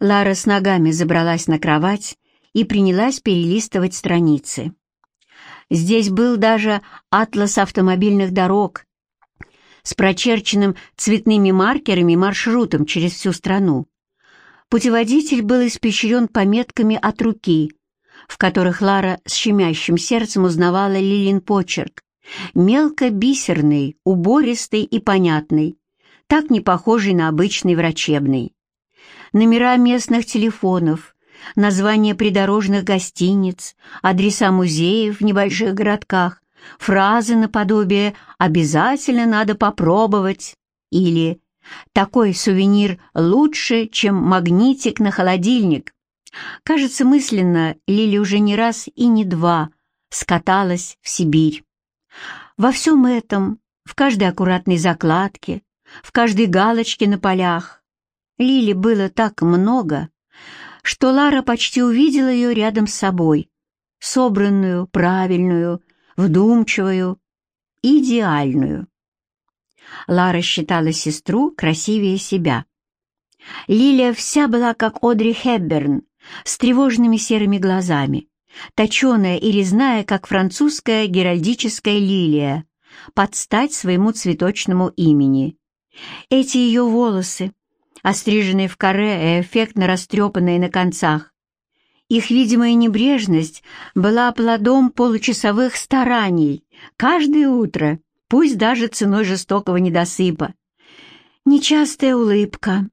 Лара с ногами забралась на кровать и принялась перелистывать страницы. Здесь был даже атлас автомобильных дорог с прочерченным цветными маркерами маршрутом через всю страну. Путеводитель был испещрен пометками от руки, в которых Лара с щемящим сердцем узнавала Лилин почерк, мелко-бисерный, убористый и понятный, так не похожий на обычный врачебный. Номера местных телефонов, названия придорожных гостиниц, адреса музеев в небольших городках, фразы наподобие «обязательно надо попробовать» или «такой сувенир лучше, чем магнитик на холодильник». Кажется, мысленно Лили уже не раз и не два скаталась в Сибирь. Во всем этом, в каждой аккуратной закладке, в каждой галочке на полях, Лили было так много, что Лара почти увидела ее рядом с собой, собранную, правильную, вдумчивую, идеальную. Лара считала сестру красивее себя. Лилия вся была как Одри Хепберн, с тревожными серыми глазами, точеная и резная, как французская геральдическая лилия, под стать своему цветочному имени. Эти ее волосы, остриженные в каре и эффектно растрепанные на концах. Их видимая небрежность была плодом получасовых стараний каждое утро, пусть даже ценой жестокого недосыпа. Нечастая улыбка,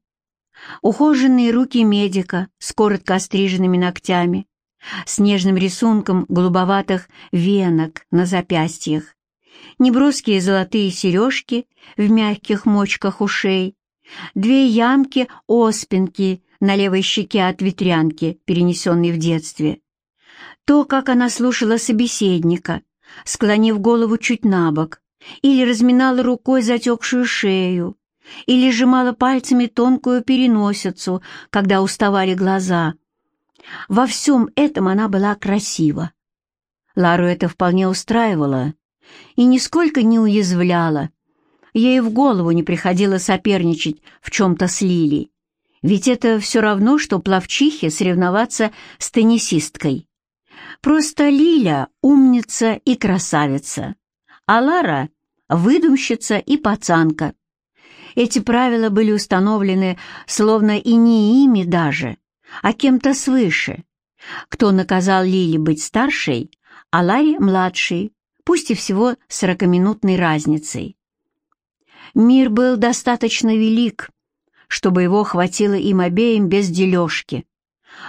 ухоженные руки медика с коротко остриженными ногтями, с нежным рисунком голубоватых венок на запястьях, неброские золотые сережки в мягких мочках ушей, Две ямки-оспинки на левой щеке от ветрянки, перенесенной в детстве. То, как она слушала собеседника, склонив голову чуть на бок, или разминала рукой затекшую шею, или сжимала пальцами тонкую переносицу, когда уставали глаза. Во всем этом она была красива. Лару это вполне устраивало и нисколько не уязвляло, Ей в голову не приходило соперничать в чем-то с Лили, ведь это все равно, что плавчихе соревноваться с теннисисткой. Просто Лиля — умница и красавица, а Лара — выдумщица и пацанка. Эти правила были установлены словно и не ими даже, а кем-то свыше. Кто наказал Лиле быть старшей, а Ларе — младшей, пусть и всего сорокаминутной разницей. Мир был достаточно велик, чтобы его хватило им обеим без дележки.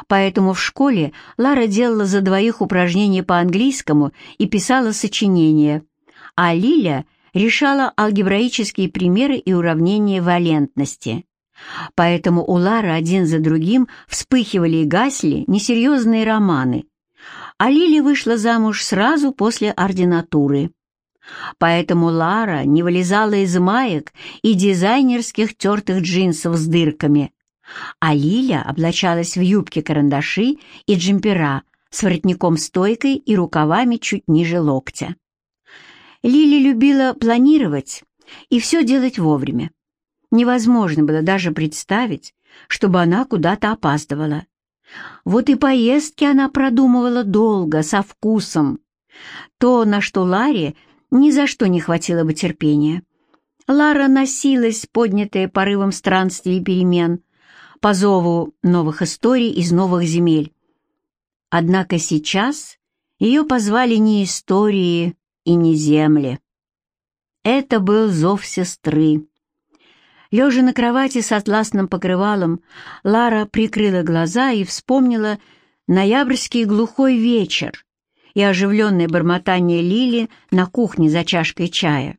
Поэтому в школе Лара делала за двоих упражнения по английскому и писала сочинения, а Лиля решала алгебраические примеры и уравнения валентности. Поэтому у Лары один за другим вспыхивали и гасли несерьезные романы, а Лиля вышла замуж сразу после ординатуры. Поэтому Лара не вылезала из маек и дизайнерских тертых джинсов с дырками, а Лиля облачалась в юбки-карандаши и джемпера с воротником-стойкой и рукавами чуть ниже локтя. Лили любила планировать и все делать вовремя. Невозможно было даже представить, чтобы она куда-то опаздывала. Вот и поездки она продумывала долго, со вкусом. То, на что Ларе ни за что не хватило бы терпения. Лара носилась, поднятая порывом странствий и перемен, по зову новых историй из новых земель. Однако сейчас ее позвали не истории и не земли. Это был зов сестры. Лежа на кровати с атласным покрывалом, Лара прикрыла глаза и вспомнила ноябрьский глухой вечер, и оживленное бормотание Лили на кухне за чашкой чая.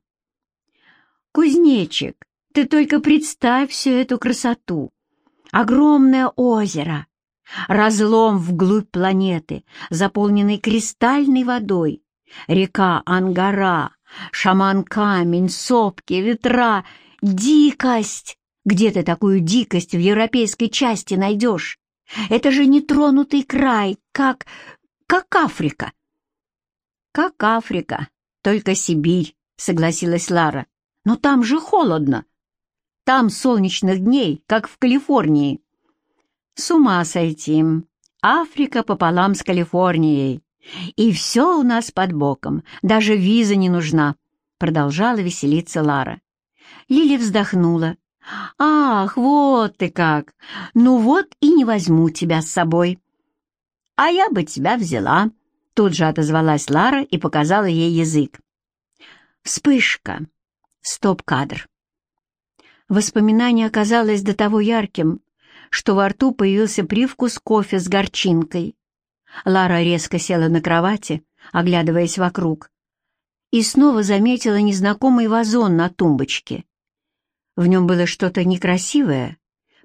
«Кузнечик, ты только представь всю эту красоту! Огромное озеро, разлом вглубь планеты, заполненный кристальной водой, река Ангара, шаман-камень, сопки, ветра, дикость! Где ты такую дикость в европейской части найдешь? Это же нетронутый край, как... как Африка!» «Как Африка, только Сибирь», — согласилась Лара. «Но там же холодно. Там солнечных дней, как в Калифорнии». С ума сойти. Африка пополам с Калифорнией. И все у нас под боком, даже виза не нужна, продолжала веселиться Лара. Лили вздохнула. «Ах, вот ты как! Ну вот и не возьму тебя с собой». «А я бы тебя взяла», — тут же отозвалась Лара и показала ей язык. Вспышка. Стоп-кадр. Воспоминание оказалось до того ярким, что во рту появился привкус кофе с горчинкой. Лара резко села на кровати, оглядываясь вокруг, и снова заметила незнакомый вазон на тумбочке. В нем было что-то некрасивое,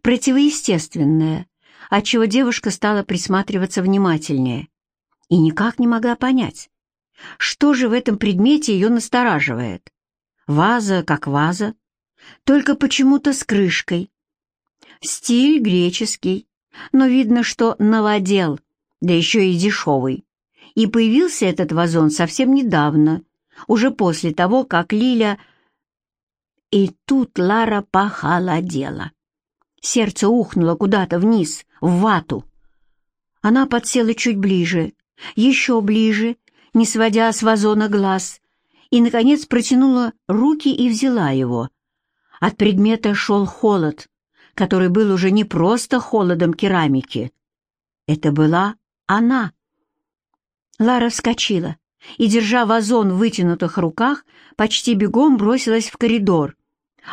противоестественное, отчего девушка стала присматриваться внимательнее и никак не могла понять, что же в этом предмете ее настораживает. Ваза как ваза, только почему-то с крышкой. Стиль греческий, но видно, что новодел, да еще и дешевый. И появился этот вазон совсем недавно, уже после того, как Лиля и тут Лара похолодела. Сердце ухнуло куда-то вниз, в вату. Она подсела чуть ближе, еще ближе, не сводя с вазона глаз, и, наконец, протянула руки и взяла его. От предмета шел холод, который был уже не просто холодом керамики. Это была она. Лара вскочила и, держа вазон в вытянутых руках, почти бегом бросилась в коридор,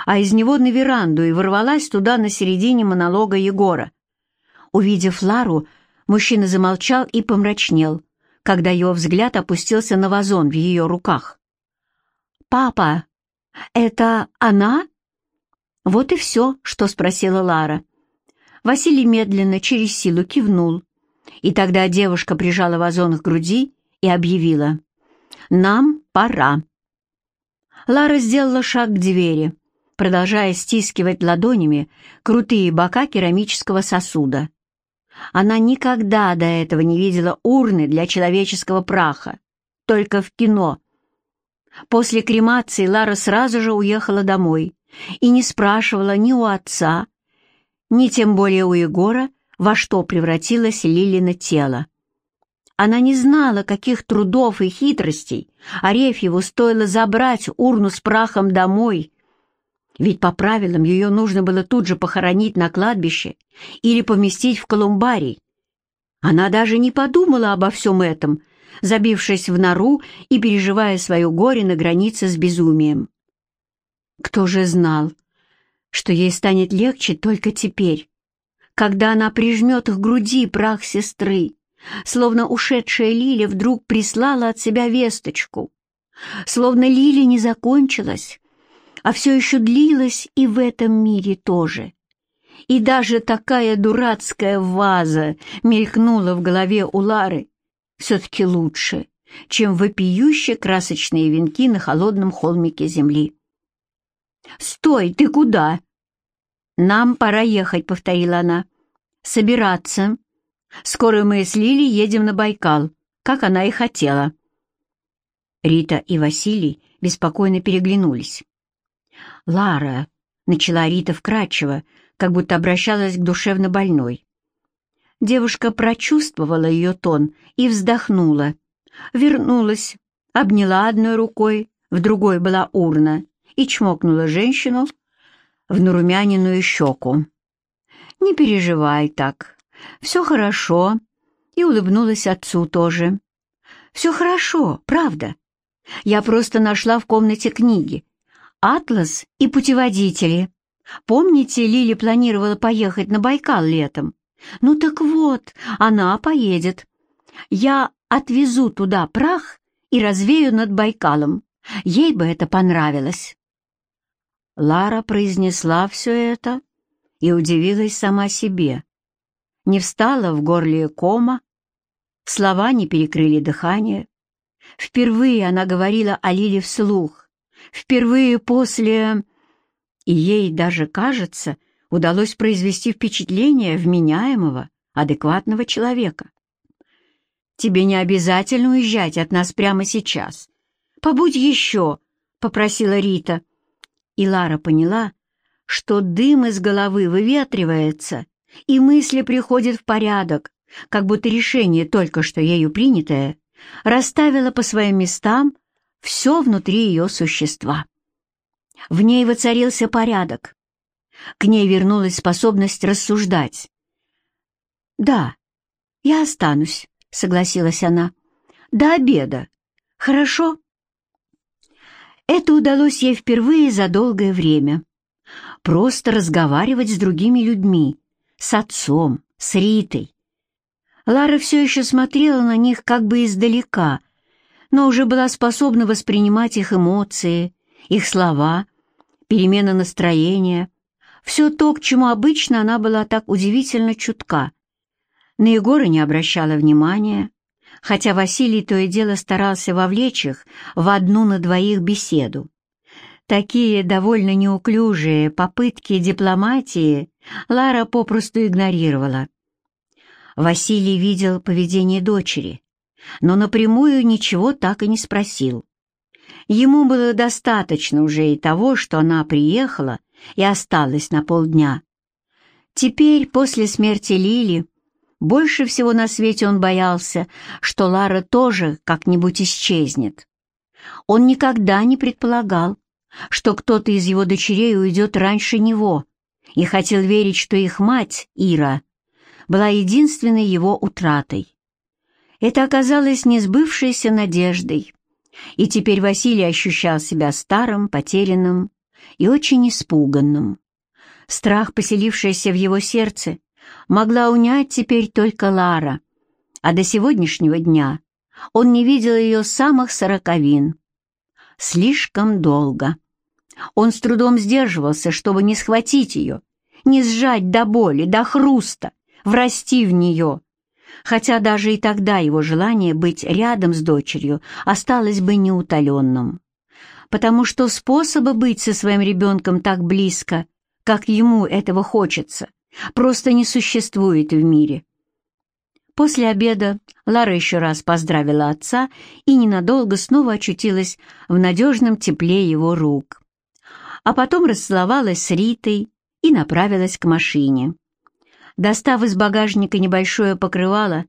а из него на веранду и ворвалась туда на середине монолога Егора. Увидев Лару, мужчина замолчал и помрачнел, когда его взгляд опустился на вазон в ее руках. «Папа, это она?» Вот и все, что спросила Лара. Василий медленно, через силу кивнул, и тогда девушка прижала вазон к груди и объявила «Нам пора». Лара сделала шаг к двери, продолжая стискивать ладонями крутые бока керамического сосуда. Она никогда до этого не видела урны для человеческого праха, только в кино. После кремации Лара сразу же уехала домой и не спрашивала ни у отца, ни тем более у Егора, во что превратилось Лилина тело. Она не знала, каких трудов и хитростей Арефьеву стоило забрать урну с прахом домой, ведь по правилам ее нужно было тут же похоронить на кладбище или поместить в колумбарий. Она даже не подумала обо всем этом, забившись в нору и переживая свое горе на границе с безумием. Кто же знал, что ей станет легче только теперь, когда она прижмет к груди прах сестры, словно ушедшая Лиля вдруг прислала от себя весточку, словно Лиля не закончилась, а все еще длилась и в этом мире тоже. И даже такая дурацкая ваза мелькнула в голове у Лары все-таки лучше, чем вопиющие красочные венки на холодном холмике земли. «Стой, ты куда?» «Нам пора ехать», — повторила она. «Собираться. Скоро мы с Лили едем на Байкал, как она и хотела». Рита и Василий беспокойно переглянулись. «Лара», — начала Рита вкратчиво, как будто обращалась к душевно больной. Девушка прочувствовала ее тон и вздохнула. Вернулась, обняла одной рукой, в другой была урна, и чмокнула женщину в нарумяненную щеку. «Не переживай так, все хорошо», и улыбнулась отцу тоже. «Все хорошо, правда. Я просто нашла в комнате книги, атлас и путеводители. Помните, Лили планировала поехать на Байкал летом? Ну так вот, она поедет. Я отвезу туда прах и развею над Байкалом. Ей бы это понравилось. Лара произнесла все это и удивилась сама себе. Не встала в горле кома, слова не перекрыли дыхание. Впервые она говорила о Лиле вслух, Впервые после... И ей даже, кажется, удалось произвести впечатление вменяемого, адекватного человека. «Тебе не обязательно уезжать от нас прямо сейчас. Побудь еще», — попросила Рита. И Лара поняла, что дым из головы выветривается, и мысли приходят в порядок, как будто решение, только что ею принятое, расставило по своим местам все внутри ее существа. В ней воцарился порядок. К ней вернулась способность рассуждать. «Да, я останусь», — согласилась она. «До обеда. Хорошо?» Это удалось ей впервые за долгое время. Просто разговаривать с другими людьми, с отцом, с Ритой. Лара все еще смотрела на них как бы издалека, но уже была способна воспринимать их эмоции, их слова, перемена настроения, все то, к чему обычно она была так удивительно чутка. На Егора не обращала внимания, хотя Василий то и дело старался вовлечь их в одну на двоих беседу. Такие довольно неуклюжие попытки дипломатии Лара попросту игнорировала. Василий видел поведение дочери, но напрямую ничего так и не спросил. Ему было достаточно уже и того, что она приехала и осталась на полдня. Теперь, после смерти Лили, больше всего на свете он боялся, что Лара тоже как-нибудь исчезнет. Он никогда не предполагал, что кто-то из его дочерей уйдет раньше него, и хотел верить, что их мать, Ира, была единственной его утратой. Это оказалось несбывшейся надеждой, и теперь Василий ощущал себя старым, потерянным и очень испуганным. Страх, поселившийся в его сердце, могла унять теперь только Лара, а до сегодняшнего дня он не видел ее самых сороковин. Слишком долго. Он с трудом сдерживался, чтобы не схватить ее, не сжать до боли, до хруста, врасти в нее, хотя даже и тогда его желание быть рядом с дочерью осталось бы неутоленным, потому что способа быть со своим ребенком так близко, как ему этого хочется, просто не существует в мире. После обеда Лара еще раз поздравила отца и ненадолго снова очутилась в надежном тепле его рук. А потом расцеловалась с Ритой и направилась к машине. Достав из багажника небольшое покрывало,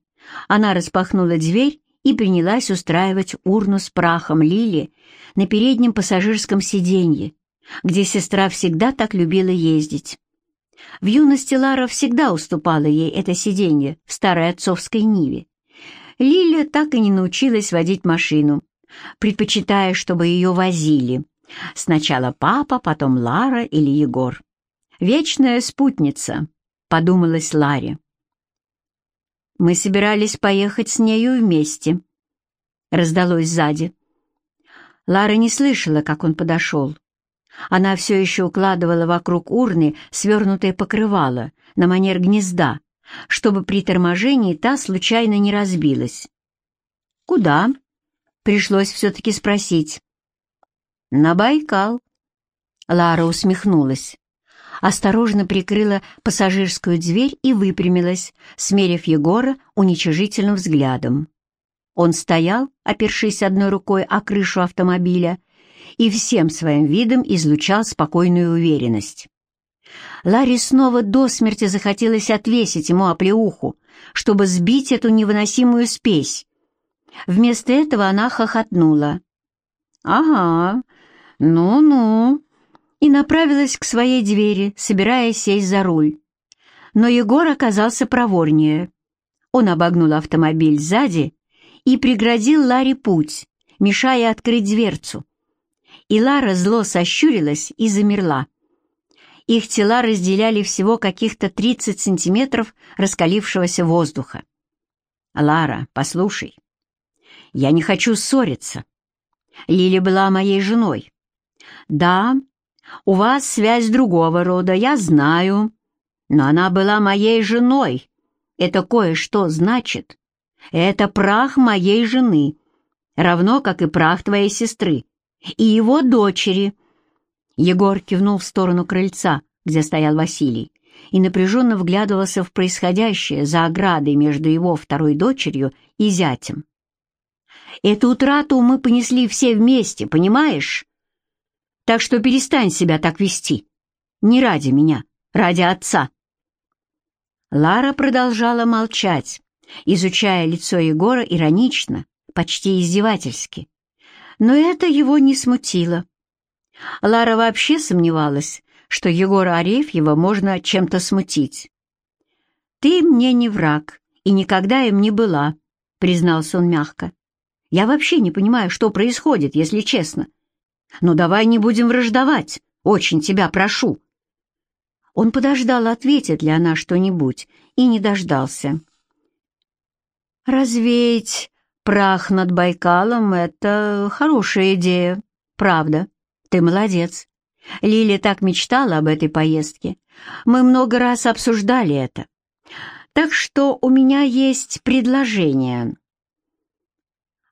она распахнула дверь и принялась устраивать урну с прахом Лили на переднем пассажирском сиденье, где сестра всегда так любила ездить. В юности Лара всегда уступала ей это сиденье в старой отцовской Ниве. Лиля так и не научилась водить машину, предпочитая, чтобы ее возили. Сначала папа, потом Лара или Егор. «Вечная спутница», — подумалась Ларе. «Мы собирались поехать с нею вместе», — раздалось сзади. Лара не слышала, как он подошел. Она все еще укладывала вокруг урны свернутое покрывало на манер гнезда, чтобы при торможении та случайно не разбилась. «Куда?» — пришлось все-таки спросить. «На Байкал». Лара усмехнулась. Осторожно прикрыла пассажирскую дверь и выпрямилась, смерив Егора уничижительным взглядом. Он стоял, опершись одной рукой о крышу автомобиля, и всем своим видом излучал спокойную уверенность. Ларри снова до смерти захотелось отвесить ему оплеуху, чтобы сбить эту невыносимую спесь. Вместо этого она хохотнула. «Ага, ну-ну», и направилась к своей двери, собираясь сесть за руль. Но Егор оказался проворнее. Он обогнул автомобиль сзади и преградил Ларе путь, мешая открыть дверцу и Лара зло сощурилась и замерла. Их тела разделяли всего каких-то 30 сантиметров раскалившегося воздуха. «Лара, послушай, я не хочу ссориться. Лили была моей женой. Да, у вас связь другого рода, я знаю, но она была моей женой. Это кое-что значит. Это прах моей жены, равно как и прах твоей сестры и его дочери». Егор кивнул в сторону крыльца, где стоял Василий, и напряженно вглядывался в происходящее за оградой между его второй дочерью и зятем. «Эту утрату мы понесли все вместе, понимаешь? Так что перестань себя так вести. Не ради меня, ради отца». Лара продолжала молчать, изучая лицо Егора иронично, почти издевательски. Но это его не смутило. Лара вообще сомневалась, что Егора Арефьева можно чем-то смутить. «Ты мне не враг и никогда им не была», — признался он мягко. «Я вообще не понимаю, что происходит, если честно. Но давай не будем враждовать, очень тебя прошу». Он подождал, ответит ли она что-нибудь, и не дождался. «Развеять прах над Байкалом — это хорошая идея, правда. Ты молодец. Лиля так мечтала об этой поездке. Мы много раз обсуждали это. Так что у меня есть предложение».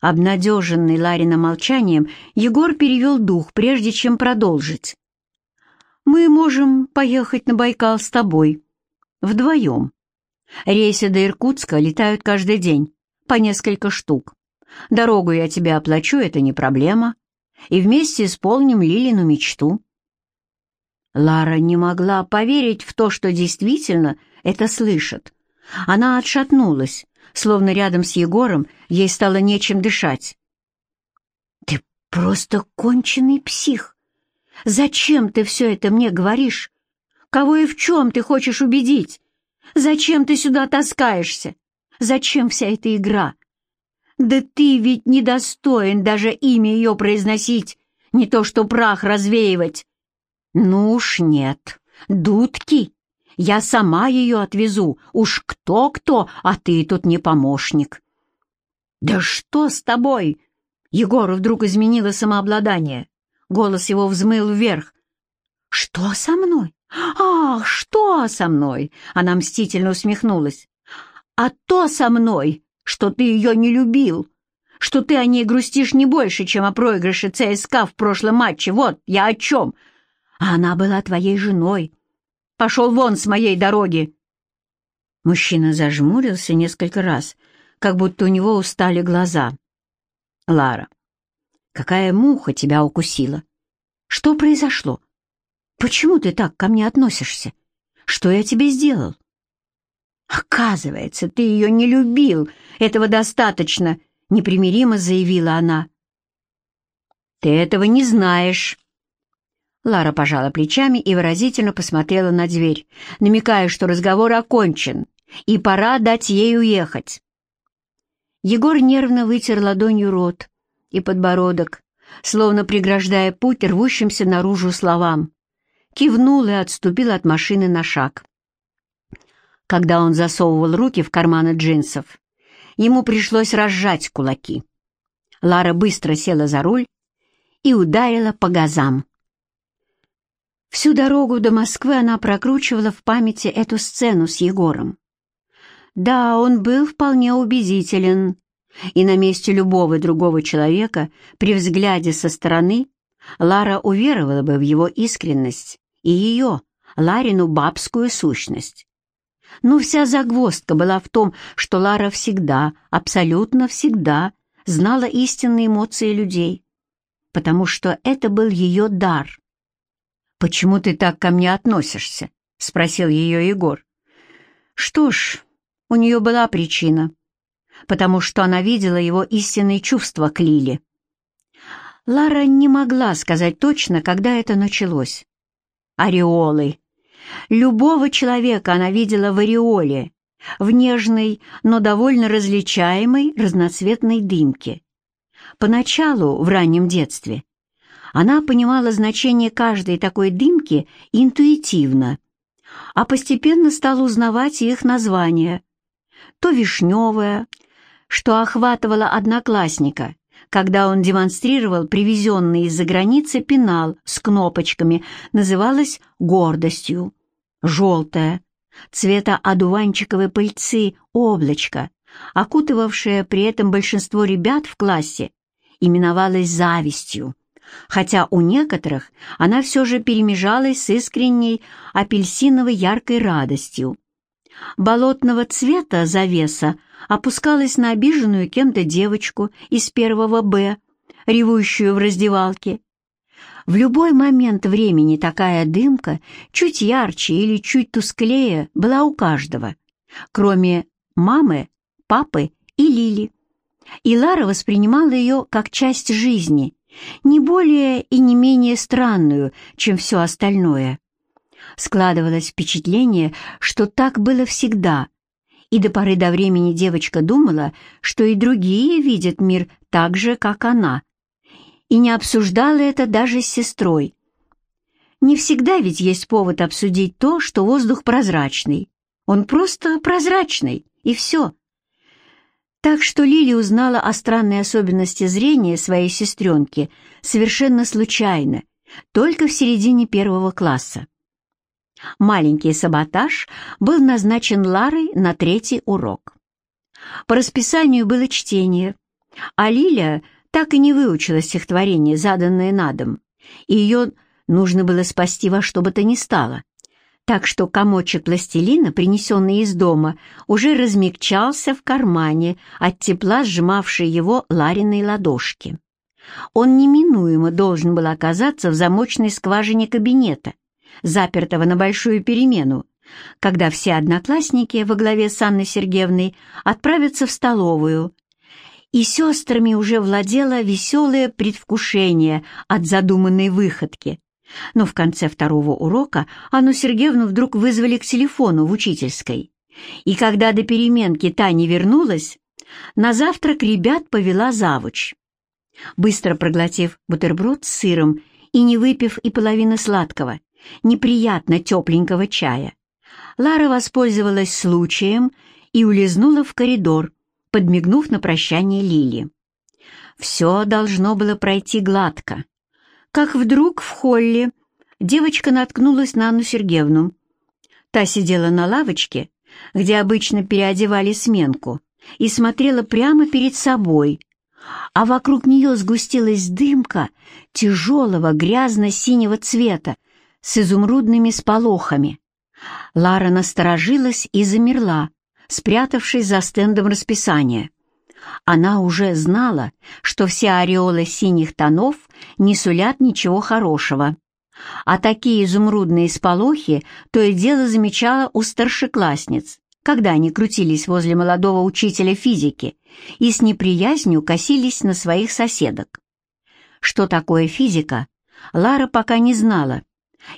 Обнадеженный Лариным молчанием, Егор перевел дух, прежде чем продолжить. «Мы можем поехать на Байкал с тобой. Вдвоем. Рейсы до Иркутска летают каждый день, по несколько штук. Дорогу я тебе оплачу, это не проблема. И вместе исполним Лилину мечту». Лара не могла поверить в то, что действительно это слышит. Она отшатнулась, словно рядом с Егором ей стало нечем дышать. «Ты просто конченый псих! Зачем ты все это мне говоришь? Кого и в чем ты хочешь убедить? Зачем ты сюда таскаешься? Зачем вся эта игра? Да ты ведь недостоин даже имя ее произносить, не то что прах развеивать. Ну уж нет, дудки я сама ее отвезу. Уж кто-кто, а ты тут не помощник». «Да что с тобой?» Егору вдруг изменило самообладание. Голос его взмыл вверх. «Что со мной? Ах, что со мной?» Она мстительно усмехнулась. «А то со мной, что ты ее не любил, что ты о ней грустишь не больше, чем о проигрыше ЦСКА в прошлом матче. Вот я о чем. А она была твоей женой, Пошел вон с моей дороги!» Мужчина зажмурился несколько раз, как будто у него устали глаза. «Лара, какая муха тебя укусила? Что произошло? Почему ты так ко мне относишься? Что я тебе сделал?» «Оказывается, ты ее не любил. Этого достаточно», — непримиримо заявила она. «Ты этого не знаешь», Лара пожала плечами и выразительно посмотрела на дверь, намекая, что разговор окончен, и пора дать ей уехать. Егор нервно вытер ладонью рот и подбородок, словно преграждая путь рвущимся наружу словам. Кивнул и отступил от машины на шаг. Когда он засовывал руки в карманы джинсов, ему пришлось разжать кулаки. Лара быстро села за руль и ударила по газам. Всю дорогу до Москвы она прокручивала в памяти эту сцену с Егором. Да, он был вполне убедителен, и на месте любого другого человека при взгляде со стороны Лара уверовала бы в его искренность и ее, Ларину, бабскую сущность. Но вся загвоздка была в том, что Лара всегда, абсолютно всегда знала истинные эмоции людей, потому что это был ее дар. «Почему ты так ко мне относишься?» — спросил ее Егор. «Что ж, у нее была причина, потому что она видела его истинные чувства к Лиле. Лара не могла сказать точно, когда это началось. Ореолы. Любого человека она видела в ореоле, в нежной, но довольно различаемой разноцветной дымке. Поначалу, в раннем детстве, она понимала значение каждой такой дымки интуитивно, а постепенно стала узнавать их названия. То вишневая, что охватывала одноклассника, когда он демонстрировал привезенный из-за границы пенал с кнопочками, называлась гордостью. Желтая, цвета одуванчиковой пыльцы, облачко, окутывавшее при этом большинство ребят в классе, именовалась завистью хотя у некоторых она все же перемежалась с искренней апельсиновой яркой радостью. Болотного цвета завеса опускалась на обиженную кем-то девочку из первого «Б», ревущую в раздевалке. В любой момент времени такая дымка, чуть ярче или чуть тусклее, была у каждого — кроме мамы, папы и Лили. И Лара воспринимала ее как часть жизни, не более и не менее странную, чем все остальное. Складывалось впечатление, что так было всегда, и до поры до времени девочка думала, что и другие видят мир так же, как она, и не обсуждала это даже с сестрой. Не всегда ведь есть повод обсудить то, что воздух прозрачный. Он просто прозрачный, и все. Так что Лили узнала о странной особенности зрения своей сестренки совершенно случайно, только в середине первого класса. Маленький саботаж был назначен Ларой на третий урок. По расписанию было чтение, а Лиля так и не выучила стихотворение, заданное на дом, и ее нужно было спасти во что бы то ни стало так что комочек пластилина, принесенный из дома, уже размягчался в кармане от тепла, сжимавшей его Лариной ладошки. Он неминуемо должен был оказаться в замочной скважине кабинета, запертого на большую перемену, когда все одноклассники во главе с Анной Сергеевной отправятся в столовую, и сестрами уже владело веселое предвкушение от задуманной выходки, но в конце второго урока Анну Сергеевну вдруг вызвали к телефону в учительской. И когда до переменки та не вернулась, на завтрак ребят повела завуч. Быстро проглотив бутерброд с сыром и не выпив и половины сладкого, неприятно тепленького чая, Лара воспользовалась случаем и улизнула в коридор, подмигнув на прощание Лили. Все должно было пройти гладко как вдруг в холле девочка наткнулась на Анну Сергеевну. Та сидела на лавочке, где обычно переодевали сменку, и смотрела прямо перед собой, а вокруг нее сгустилась дымка тяжелого грязно-синего цвета с изумрудными сполохами. Лара насторожилась и замерла, спрятавшись за стендом расписания. Она уже знала, что все ореолы синих тонов не сулят ничего хорошего. А такие изумрудные сполохи то и дело замечала у старшеклассниц, когда они крутились возле молодого учителя физики и с неприязнью косились на своих соседок. Что такое физика, Лара пока не знала,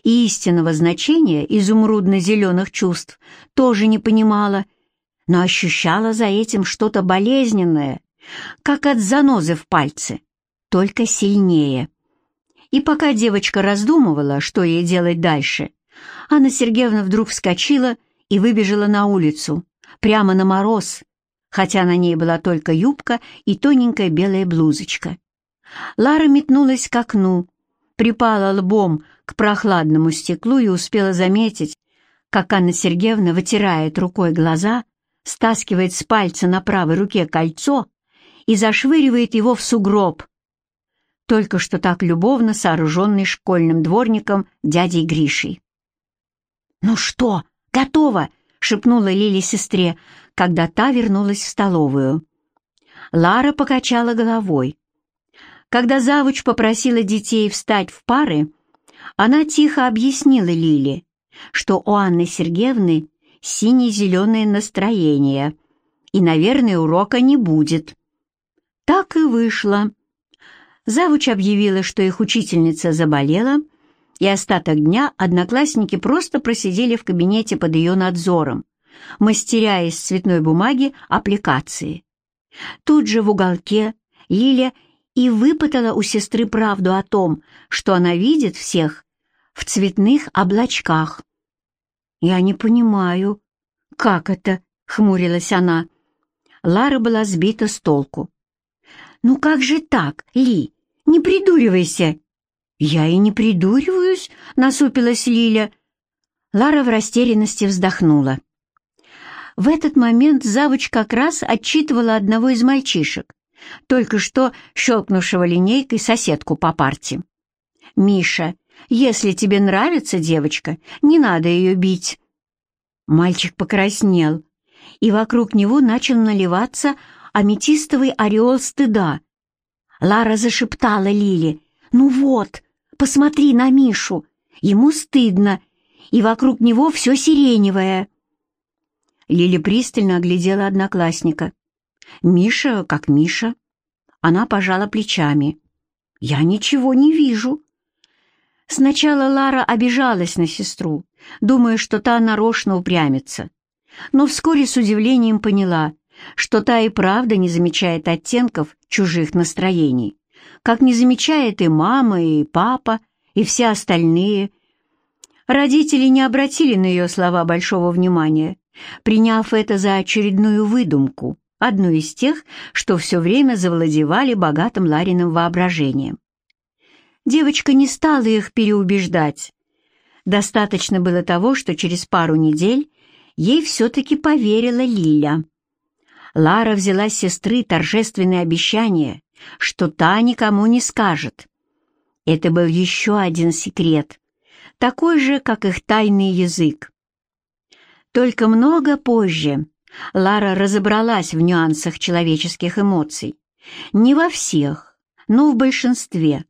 и истинного значения изумрудно-зеленых чувств тоже не понимала но ощущала за этим что-то болезненное, как от занозы в пальце, только сильнее. И пока девочка раздумывала, что ей делать дальше, Анна Сергеевна вдруг вскочила и выбежала на улицу, прямо на мороз, хотя на ней была только юбка и тоненькая белая блузочка. Лара метнулась к окну, припала лбом к прохладному стеклу и успела заметить, как Анна Сергеевна вытирает рукой глаза стаскивает с пальца на правой руке кольцо и зашвыривает его в сугроб, только что так любовно сооруженный школьным дворником дядей Гришей. «Ну что, готово!» — шепнула Лили сестре, когда та вернулась в столовую. Лара покачала головой. Когда завуч попросила детей встать в пары, она тихо объяснила Лиле, что у Анны Сергеевны сине-зеленое настроение, и, наверное, урока не будет. Так и вышло. Завуч объявила, что их учительница заболела, и остаток дня одноклассники просто просидели в кабинете под ее надзором, мастеря из цветной бумаги аппликации. Тут же в уголке Лиля и выпытала у сестры правду о том, что она видит всех в цветных облачках. «Я не понимаю, как это?» — хмурилась она. Лара была сбита с толку. «Ну как же так, Ли? Не придуривайся!» «Я и не придуриваюсь», — насупилась Лиля. Лара в растерянности вздохнула. В этот момент завуч как раз отчитывала одного из мальчишек, только что щелкнувшего линейкой соседку по парте. «Миша, если тебе нравится девочка, не надо ее бить». Мальчик покраснел, и вокруг него начал наливаться аметистовый ореол стыда. Лара зашептала Лиле, «Ну вот, посмотри на Мишу, ему стыдно, и вокруг него все сиреневое». Лили пристально оглядела одноклассника. «Миша как Миша». Она пожала плечами. «Я ничего не вижу». Сначала Лара обижалась на сестру, думая, что та нарочно упрямится. Но вскоре с удивлением поняла, что та и правда не замечает оттенков чужих настроений, как не замечает и мама, и папа, и все остальные. Родители не обратили на ее слова большого внимания, приняв это за очередную выдумку, одну из тех, что все время завладевали богатым Лариным воображением. Девочка не стала их переубеждать. Достаточно было того, что через пару недель ей все-таки поверила Лиля. Лара взяла с сестры торжественное обещание, что та никому не скажет. Это был еще один секрет, такой же, как их тайный язык. Только много позже Лара разобралась в нюансах человеческих эмоций. Не во всех, но в большинстве.